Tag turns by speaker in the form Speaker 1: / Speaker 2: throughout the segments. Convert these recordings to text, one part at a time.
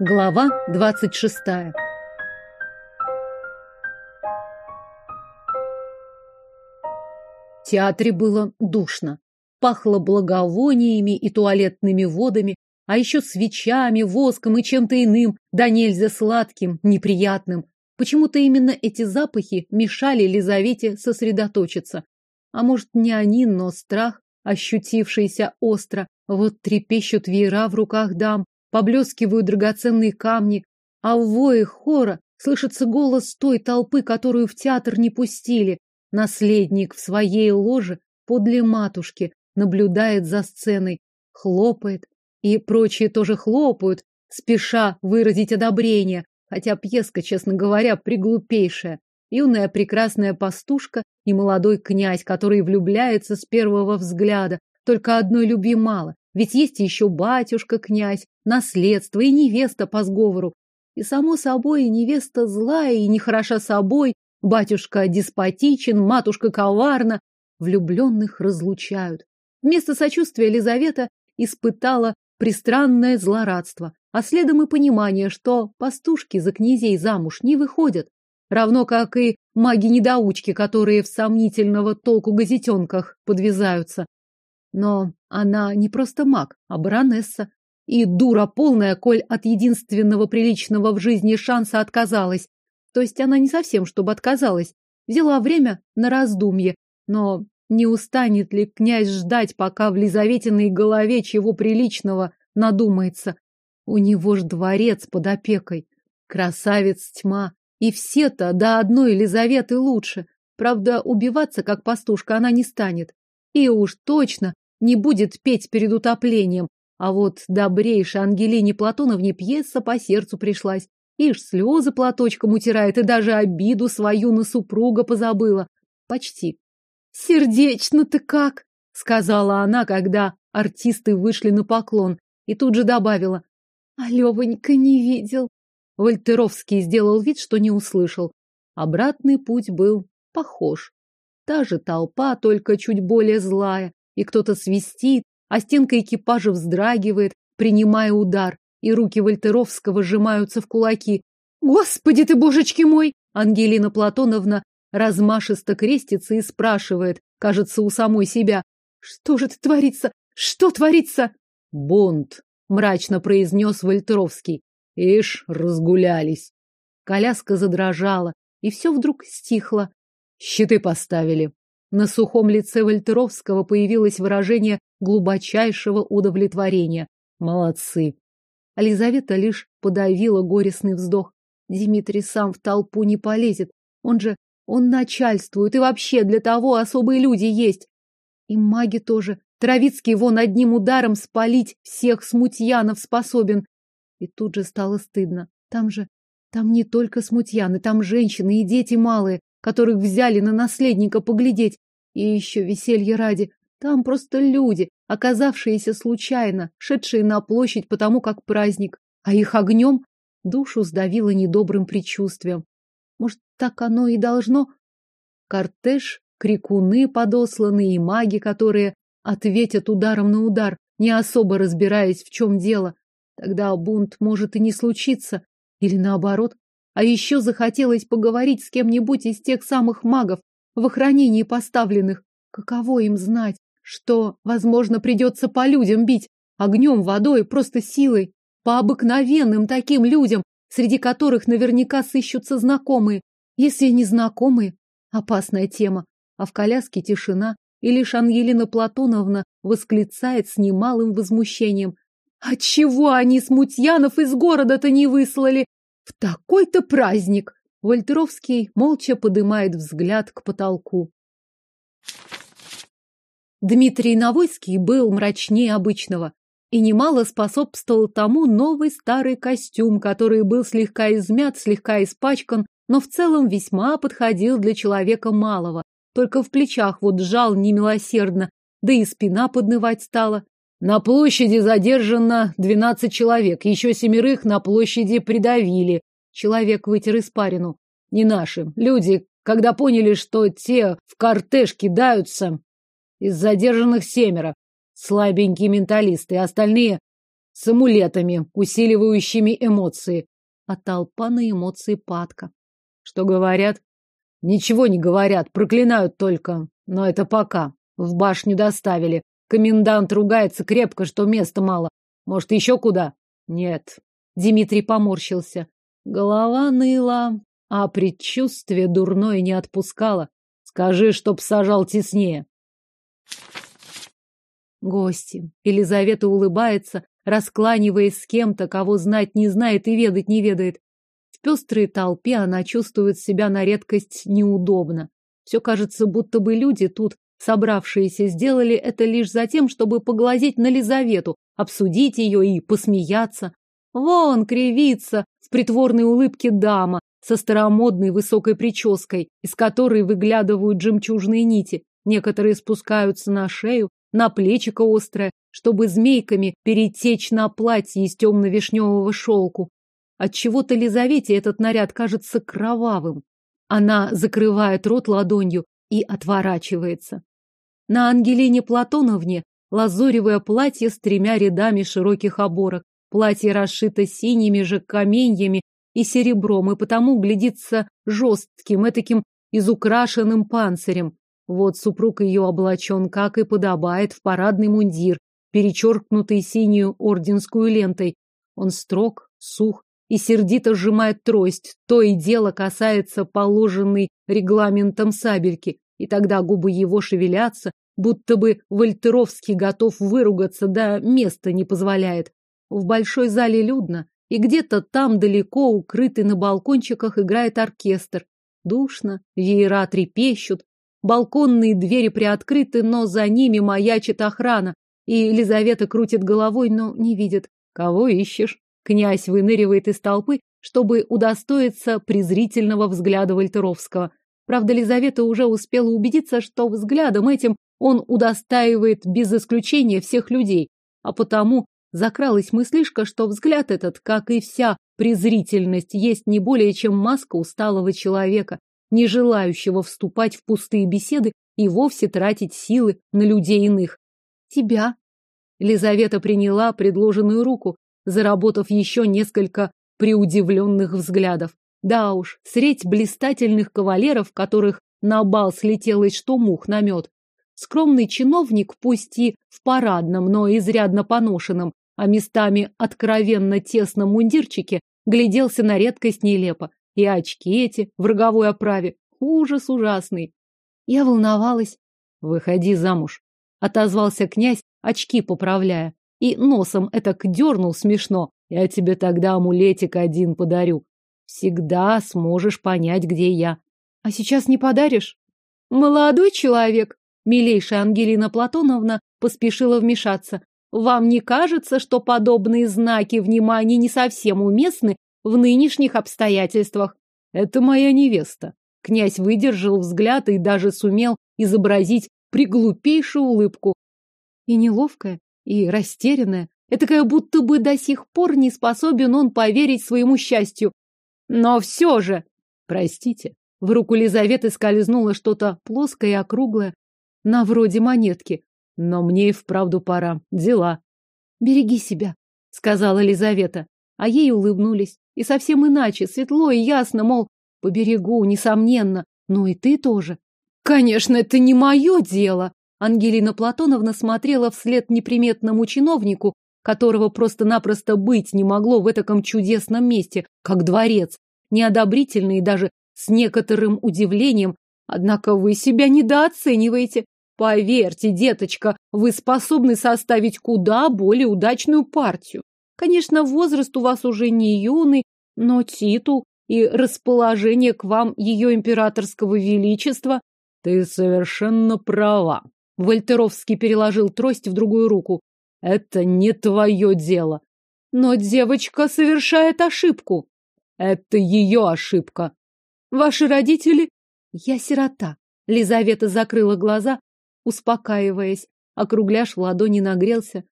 Speaker 1: Глава двадцать шестая В театре было душно. Пахло благовониями и туалетными водами, а еще свечами, воском и чем-то иным, да нельзя сладким, неприятным. Почему-то именно эти запахи мешали Лизавете сосредоточиться. А может, не они, но страх, ощутившийся остро. Вот трепещут веера в руках дам, поблескивают драгоценные камни, а в вое хора слышится голос той толпы, которую в театр не пустили. Наследник в своей ложе подле матушки наблюдает за сценой, хлопает, и прочие тоже хлопают, спеша выразить одобрение, хотя пьеска, честно говоря, приглупейшая. Юная прекрасная пастушка и молодой князь, который влюбляется с первого взгляда. Только одной любви мало, ведь есть еще батюшка-князь, наследство и невеста по сговору. И, само собой, и невеста злая и нехороша собой, батюшка деспотичен, матушка коварна. Влюбленных разлучают. Вместо сочувствия Елизавета испытала пристранное злорадство, а следом и понимание, что пастушки за князей замуж не выходят, равно как и маги-недоучки, которые в сомнительного толку газетенках подвязаются. Но она не просто маг, а баронесса. И дура полная, коль от единственного приличного в жизни шанса отказалась. То есть она не совсем, чтобы отказалась. Взяла время на раздумье. Но не устанет ли князь ждать, пока в Лизаветиной голове чего приличного надумается? У него ж дворец под опекой. Красавец тьма. И все-то до одной Елизаветы лучше. Правда, убиваться, как пастушка, она не станет. И уж точно не будет петь перед утоплением. А вот добрейшей Ангелине Платоновне пьеса по сердцу пришлась. Ишь, слезы платочком утирает и даже обиду свою на супруга позабыла. Почти. «Сердечно ты как!» — сказала она, когда артисты вышли на поклон, и тут же добавила. «А Левонька не видел». Вольтеровский сделал вид, что не услышал. Обратный путь был похож. Та же толпа, только чуть более злая, и кто-то свистит, а стенка экипажа вздрагивает, принимая удар, и руки Вольтеровского сжимаются в кулаки. «Господи ты, божечки мой!» Ангелина Платоновна размашисто крестится и спрашивает, кажется, у самой себя. «Что же это творится? Что творится?»
Speaker 2: «Бунт», — мрачно произнес Вольтеровский. «Ишь, разгулялись».
Speaker 1: Коляска задрожала, и все вдруг стихло.
Speaker 2: «Щиты поставили»,
Speaker 1: на сухом лице Вольтеровского появилось выражение глубочайшего удовлетворения. Молодцы. Елизавета лишь подавила горестный вздох. Дмитрий сам в толпу не полезет. Он же, он начальствует, и вообще для того особые люди есть. И маги тоже. Травицкий вон одним ударом спалить всех смутьянов способен. И тут же стало стыдно. Там же, там не только смутьяны, там женщины и дети малые которых взяли на наследника поглядеть. И еще веселье ради. Там просто люди, оказавшиеся случайно, шедшие на площадь потому как праздник. А их огнем душу сдавило недобрым предчувствием. Может, так оно и должно? Кортеж, крикуны подосланные и маги, которые ответят ударом на удар, не особо разбираясь, в чем дело. Тогда бунт может и не случиться. Или наоборот, а еще захотелось поговорить с кем-нибудь из тех самых магов, в охранении поставленных. Каково им знать, что, возможно, придется по людям бить, огнем, водой, просто силой, по обыкновенным таким людям, среди которых наверняка сыщутся знакомые. Если не знакомые, опасная тема. А в коляске тишина, и лишь Ангелина Платоновна восклицает с немалым возмущением. «Отчего они смутьянов из города-то не выслали? В такой-то праздник! Вольтеровский молча подымает взгляд к потолку. Дмитрий Навойский был мрачнее обычного и немало способствовал тому новый старый костюм, который был слегка измят, слегка испачкан, но в целом весьма подходил для человека малого. Только в плечах вот сжал немилосердно, да и спина поднывать стала. На площади задержано двенадцать человек, еще семерых на площади придавили. Человек вытер испарину. Не наши. Люди, когда поняли, что те в кортеж кидаются, из задержанных семеро. Слабенькие менталисты, остальные
Speaker 2: с амулетами, усиливающими эмоции.
Speaker 1: А толпа на эмоции падка.
Speaker 2: Что говорят? Ничего не говорят, проклинают только. Но это пока. В башню доставили. Комендант ругается крепко, что места мало. Может, еще куда? Нет.
Speaker 1: Дмитрий поморщился. Голова ныла, а предчувствие дурное не отпускало.
Speaker 2: Скажи, чтоб сажал теснее.
Speaker 1: Гости. Елизавета улыбается, раскланиваясь с кем-то, кого знать не знает и ведать не ведает. В пестрой толпе она чувствует себя на редкость неудобно. Все кажется, будто бы люди тут, собравшиеся, сделали это лишь за тем, чтобы поглазеть на Лизавету, обсудить ее и посмеяться. Вон кривится в притворной улыбке дама со старомодной высокой прической, из которой выглядывают жемчужные нити. Некоторые спускаются на шею, на плечико острое, чтобы змейками перетечь на платье из темно-вишневого шелку. Отчего-то Лизавете этот наряд кажется кровавым. Она закрывает рот ладонью и отворачивается. На Ангелине Платоновне лазуревое платье с тремя рядами широких оборок. Платье расшито синими же каменьями и серебром, и потому глядится жестким, этаким изукрашенным панцирем. Вот супруг ее облачен, как и подобает, в парадный мундир, перечеркнутый синюю орденскую лентой. Он строг, сух и сердито сжимает трость, то и дело касается положенной регламентом сабельки, и тогда губы его шевелятся, будто бы Вольтеровский готов выругаться, да места не позволяет. В большой зале людно, и где-то там далеко, укрытый на балкончиках, играет оркестр. Душно, веера трепещут, Балконные двери приоткрыты, но за ними маячит охрана, и Елизавета крутит головой, но не видит. Кого ищешь? Князь выныривает из толпы, чтобы удостоиться презрительного взгляда Вольтеровского. Правда, Елизавета уже успела убедиться, что взглядом этим он удостаивает без исключения всех людей, а потому закралась мыслишка, что взгляд этот, как и вся презрительность, есть не более чем маска усталого человека, не желающего вступать в пустые беседы и вовсе тратить силы на людей иных. Тебя. Лизавета приняла предложенную руку, заработав еще несколько приудивленных взглядов. Да уж, средь блистательных кавалеров, которых на бал слетелось что мух на мед, скромный чиновник, пусть и в парадном, но изрядно поношенном, а местами откровенно тесном мундирчике, гляделся на редкость нелепо. И очки эти в роговой оправе. Ужас ужасный. Я волновалась. Выходи замуж. Отозвался князь, очки поправляя. И носом это дернул смешно. Я тебе тогда амулетик один подарю. Всегда сможешь понять, где я. А сейчас не подаришь? Молодой человек, милейшая Ангелина Платоновна поспешила вмешаться. Вам не кажется, что подобные знаки внимания не совсем уместны в нынешних обстоятельствах. Это моя невеста. Князь выдержал взгляд и даже сумел изобразить приглупейшую улыбку. И неловкая, и растерянная. Этакая будто бы до сих пор не способен он поверить своему счастью. Но все же... Простите. В руку Лизаветы скользнуло что-то плоское и округлое, на вроде монетки. Но мне и вправду пора. Дела. Береги себя, сказала Лизавета. А ей улыбнулись. И совсем иначе, светло и ясно, мол, по берегу, несомненно. Ну и ты тоже. Конечно, это не мое дело. Ангелина Платоновна смотрела вслед неприметному чиновнику, которого просто-напросто быть не могло в этом чудесном месте, как дворец, неодобрительно и даже с некоторым удивлением. Однако вы себя недооцениваете. Поверьте, деточка, вы способны составить куда более удачную партию. Конечно, возраст у вас уже не юный, но титул и расположение к вам ее императорского величества... Ты совершенно права. Вольтеровский переложил трость в другую руку. Это не твое дело. Но девочка совершает ошибку. Это ее ошибка. Ваши родители... Я сирота. Лизавета закрыла глаза, успокаиваясь. Округляш в ладони нагрелся.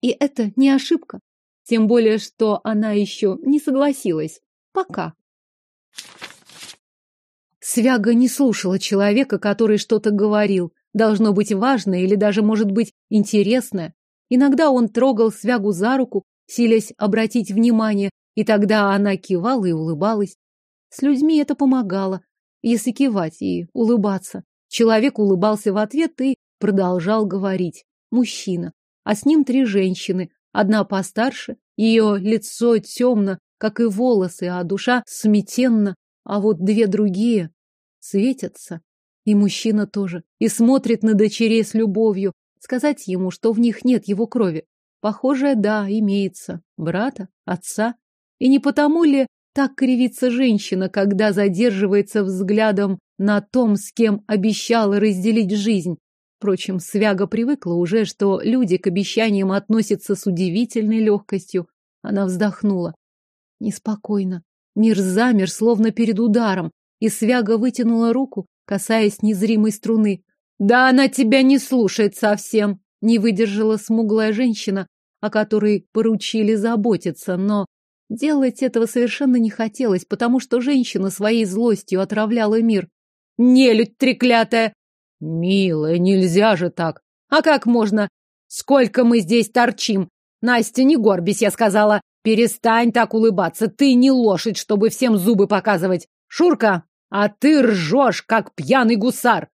Speaker 1: И это не ошибка. Тем более, что она еще не согласилась. Пока. Свяга не слушала человека, который что-то говорил. Должно быть важное или даже, может быть, интересное. Иногда он трогал Свягу за руку, силясь обратить внимание, и тогда она кивала и улыбалась. С людьми это помогало, если кивать и улыбаться. Человек улыбался в ответ и продолжал говорить. Мужчина. А с ним три женщины. Одна постарше, ее лицо темно, как и волосы, а душа сметенна. А вот две другие светятся. И мужчина тоже. И смотрит на дочерей с любовью. Сказать ему, что в них нет его крови. Похоже, да, имеется. Брата, отца. И не потому ли так кривится женщина, когда задерживается взглядом на том, с кем обещала разделить жизнь? Впрочем, Свяга привыкла уже, что люди к обещаниям относятся с удивительной легкостью. Она вздохнула. Неспокойно. Мир замер, словно перед ударом, и Свяга вытянула руку, касаясь незримой струны. «Да она тебя не слушает совсем!» Не выдержала смуглая женщина, о которой поручили заботиться, но Делать этого совершенно не хотелось, потому что женщина своей злостью отравляла мир. «Нелюдь треклятая!» «Милая, нельзя же так!» «А как можно? Сколько мы здесь торчим? Настя, не горбись, я сказала. Перестань так улыбаться, ты не лошадь, чтобы всем зубы показывать. Шурка, а ты ржешь, как пьяный гусар!»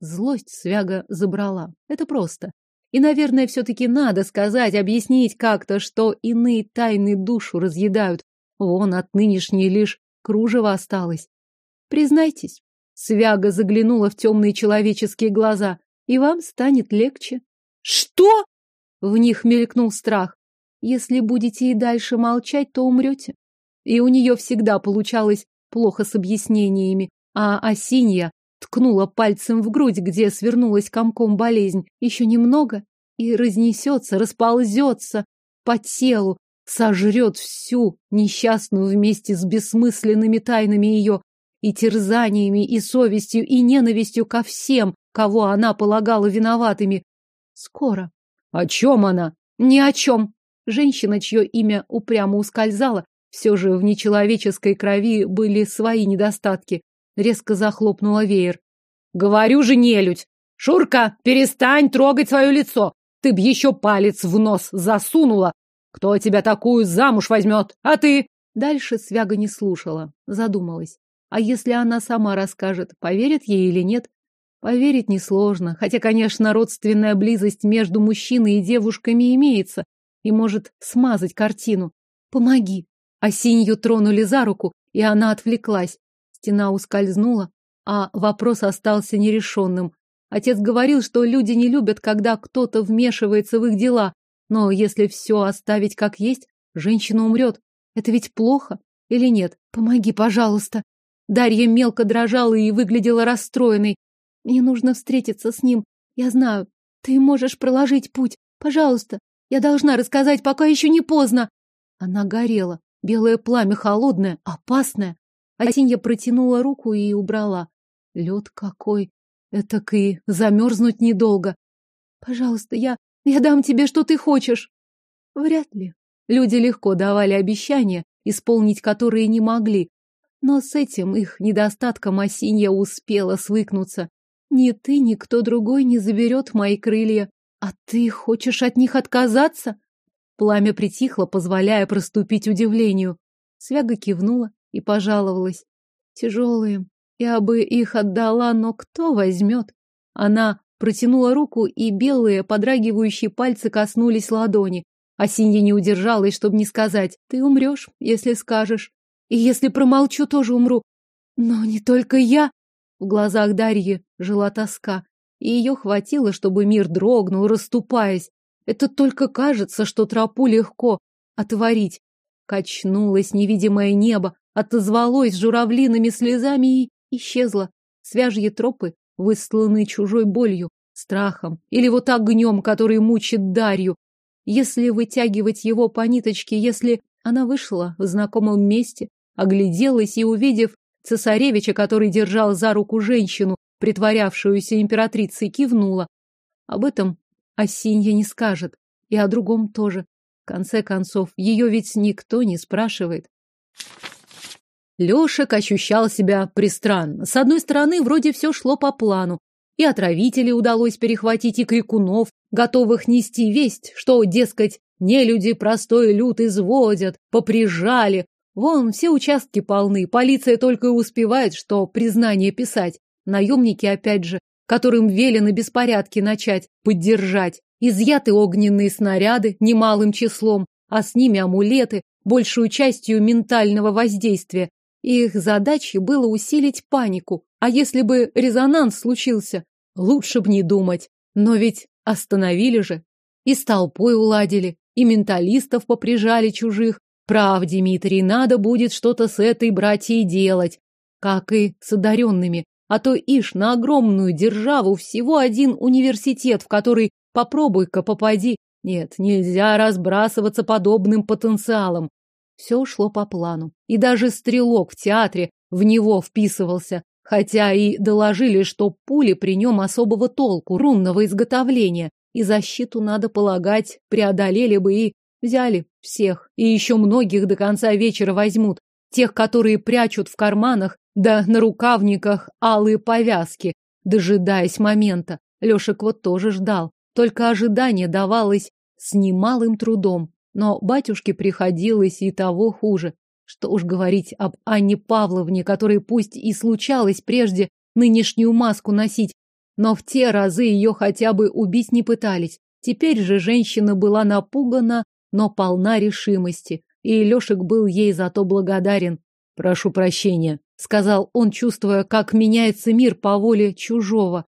Speaker 1: Злость Свяга забрала. Это просто. И, наверное, все-таки надо сказать, объяснить как-то, что иные тайны душу разъедают. Вон от нынешней лишь кружево осталось. Признайтесь, Свяга заглянула в темные человеческие глаза, и вам станет легче. Что? В них мелькнул страх. Если будете и дальше молчать, то умрете. И у нее всегда получалось плохо с объяснениями, а Осинья ткнула пальцем в грудь, где свернулась комком болезнь. Еще немного и разнесется, расползется по телу, сожрет всю несчастную вместе с бессмысленными тайнами ее, и терзаниями, и совестью, и ненавистью ко всем, кого она полагала виноватыми. Скоро. О чем она? Ни о чем. Женщина, чье имя упрямо ускользало, все же в нечеловеческой крови были свои недостатки резко захлопнула веер. Говорю же, нелюдь! Шурка, перестань трогать свое лицо! Ты б еще палец в нос засунула! Кто тебя такую замуж возьмет? А ты? Дальше Свяга не слушала, задумалась. А если она сама расскажет, поверят ей или нет? Поверить несложно, хотя, конечно, родственная близость между мужчиной и девушками имеется и может смазать картину. Помоги. Осинью тронули за руку, и она отвлеклась. Стена ускользнула, а вопрос остался нерешенным. Отец говорил, что люди не любят, когда кто-то вмешивается в их дела, но если все оставить как есть, женщина умрет. Это ведь плохо или нет? Помоги, пожалуйста. Дарья мелко дрожала и выглядела расстроенной. Мне нужно встретиться с ним. Я знаю, ты можешь проложить путь. Пожалуйста, я должна рассказать, пока еще не поздно. Она горела. Белое пламя холодное, опасное. Асинья протянула руку и убрала. Лед какой! Этак и замерзнуть недолго. Пожалуйста, я... я дам тебе, что ты хочешь. Вряд ли. Люди легко давали обещания, исполнить которые не могли. Но с этим их недостатком Осинья успела свыкнуться. Ни ты, ни кто другой не заберет мои крылья. А ты хочешь от них отказаться? Пламя притихло, позволяя проступить удивлению. Свяга кивнула и пожаловалась. Тяжелые. Я бы их отдала, но кто возьмет? Она протянула руку, и белые подрагивающие пальцы коснулись ладони. А Синья не удержалась, чтобы не сказать. Ты умрешь, если скажешь. И если промолчу, тоже умру. Но не только я. В глазах Дарьи жила тоска. И ее хватило, чтобы мир дрогнул, расступаясь. Это только кажется, что тропу легко отворить. Качнулось невидимое небо, отозвалось журавлиными слезами и исчезло. Свяжьи тропы, высланы чужой болью, страхом или вот огнем, который мучит Дарью. Если вытягивать его по ниточке, если она вышла в знакомом месте, огляделась и, увидев цесаревича, который держал за руку женщину, притворявшуюся императрицей, кивнула. Об этом Осинья не скажет, и о другом тоже. В конце концов, ее ведь никто не спрашивает. Лешек ощущал себя пристранно. С одной стороны, вроде все шло по плану. И отравителей удалось перехватить, и крикунов, готовых нести весть, что, дескать, Не люди простой люд изводят, поприжали. Вон, все участки полны, полиция только и успевает, что признание писать. Наемники, опять же, которым велено беспорядки начать, поддержать. Изъяты огненные снаряды немалым числом, а с ними амулеты, большую частью ментального воздействия. Их задачей было усилить панику. А если бы резонанс случился, лучше б не думать. Но ведь остановили же. И с толпой уладили, и менталистов поприжали чужих. Прав, Дмитрий, надо будет что-то с этой братьей делать. Как и с одаренными. А то ишь на огромную державу всего один университет, в который попробуй-ка попади. Нет, нельзя разбрасываться подобным потенциалом. Все шло по плану. И даже стрелок в театре в него вписывался. Хотя и доложили, что пули при нем особого толку, рунного изготовления. И защиту, надо полагать, преодолели бы и взяли всех. И еще многих до конца вечера возьмут. Тех, которые прячут в карманах да на рукавниках алые повязки, дожидаясь момента. Лешек вот тоже ждал. Только ожидание давалось с немалым трудом. Но батюшке приходилось и того хуже. Что уж говорить об Анне Павловне, которой пусть и случалось прежде нынешнюю маску носить, но в те разы ее хотя бы убить не пытались. Теперь же женщина была напугана, но полна решимости, и Лешек был ей за то благодарен. «Прошу прощения», — сказал он, чувствуя, как меняется мир по воле чужого.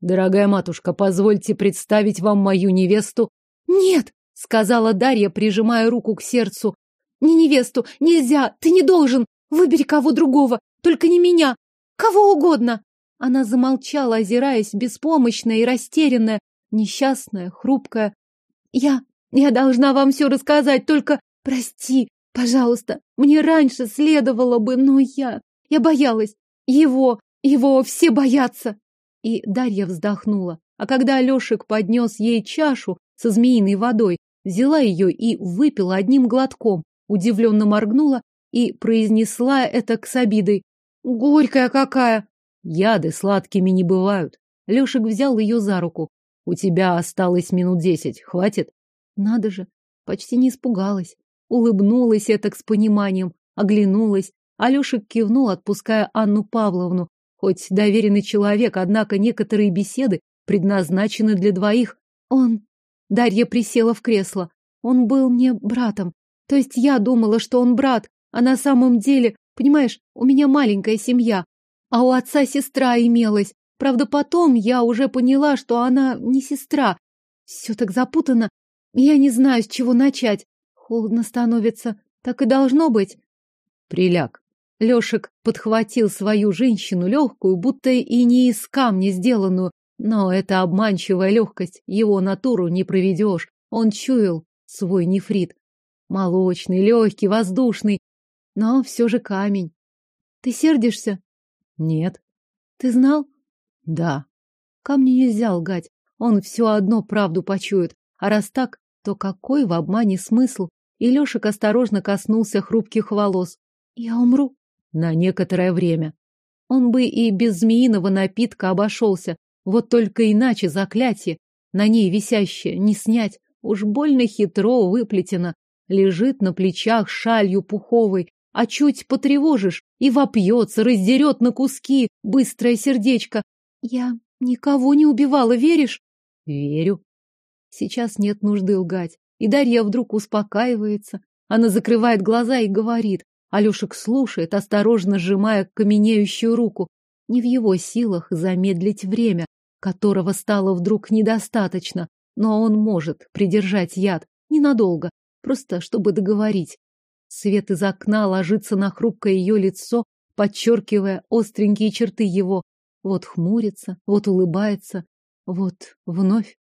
Speaker 1: «Дорогая матушка, позвольте представить вам мою невесту». «Нет», — сказала Дарья, прижимая руку к сердцу. «Не невесту, нельзя, ты не должен. Выбери кого другого, только не меня. Кого угодно». Она замолчала, озираясь, беспомощная и растерянная, несчастная, хрупкая. «Я... я должна вам все рассказать, только прости, Пожалуйста, мне раньше следовало бы, но я... Я боялась. Его... Его все боятся. И Дарья вздохнула. А когда Лешек поднес ей чашу со змеиной водой, взяла ее и выпила одним глотком, удивленно моргнула и произнесла это к с обидой. «Горькая какая!»
Speaker 2: Яды сладкими не бывают. Лешек взял ее за руку. У тебя осталось минут десять. Хватит?
Speaker 1: Надо же. Почти не испугалась. Улыбнулась этак с пониманием, оглянулась. Алешек кивнул, отпуская Анну Павловну. Хоть доверенный человек, однако некоторые беседы предназначены для двоих. Он... Дарья присела в кресло. Он был мне братом. То есть я думала, что он брат, а на самом деле, понимаешь, у меня маленькая семья, а у отца сестра имелась. Правда, потом я уже поняла, что она не сестра. Все так запутано. Я не знаю, с чего начать. Холодно становится. Так и должно быть.
Speaker 2: Приляг.
Speaker 1: Лешек подхватил свою женщину легкую, будто и не из камня сделанную, но это обманчивая легкость, его натуру не проведешь. Он чуял свой нефрит. Молочный, легкий, воздушный, но все же камень. Ты сердишься?
Speaker 2: Нет.
Speaker 1: Ты знал?
Speaker 2: Да.
Speaker 1: Камни нельзя лгать, он все одно правду почует, а раз так, то какой в обмане смысл? и Лешек осторожно коснулся хрупких волос. «Я умру?»
Speaker 2: «На некоторое время».
Speaker 1: Он бы и без змеиного напитка обошелся, вот только иначе заклятие, на ней висящее, не снять, уж больно хитро выплетено, лежит на плечах шалью пуховой, а чуть потревожишь и вопьется, раздерет на куски быстрое сердечко. Я никого не убивала, веришь?
Speaker 2: Верю.
Speaker 1: Сейчас нет нужды лгать. И Дарья вдруг успокаивается. Она закрывает глаза и говорит. Алешек слушает, осторожно сжимая каменеющую руку. Не в его силах замедлить время, которого стало вдруг недостаточно, но он может придержать яд ненадолго, просто чтобы договорить. Свет из окна ложится на хрупкое ее лицо, подчеркивая остренькие черты его. Вот хмурится, вот улыбается, вот вновь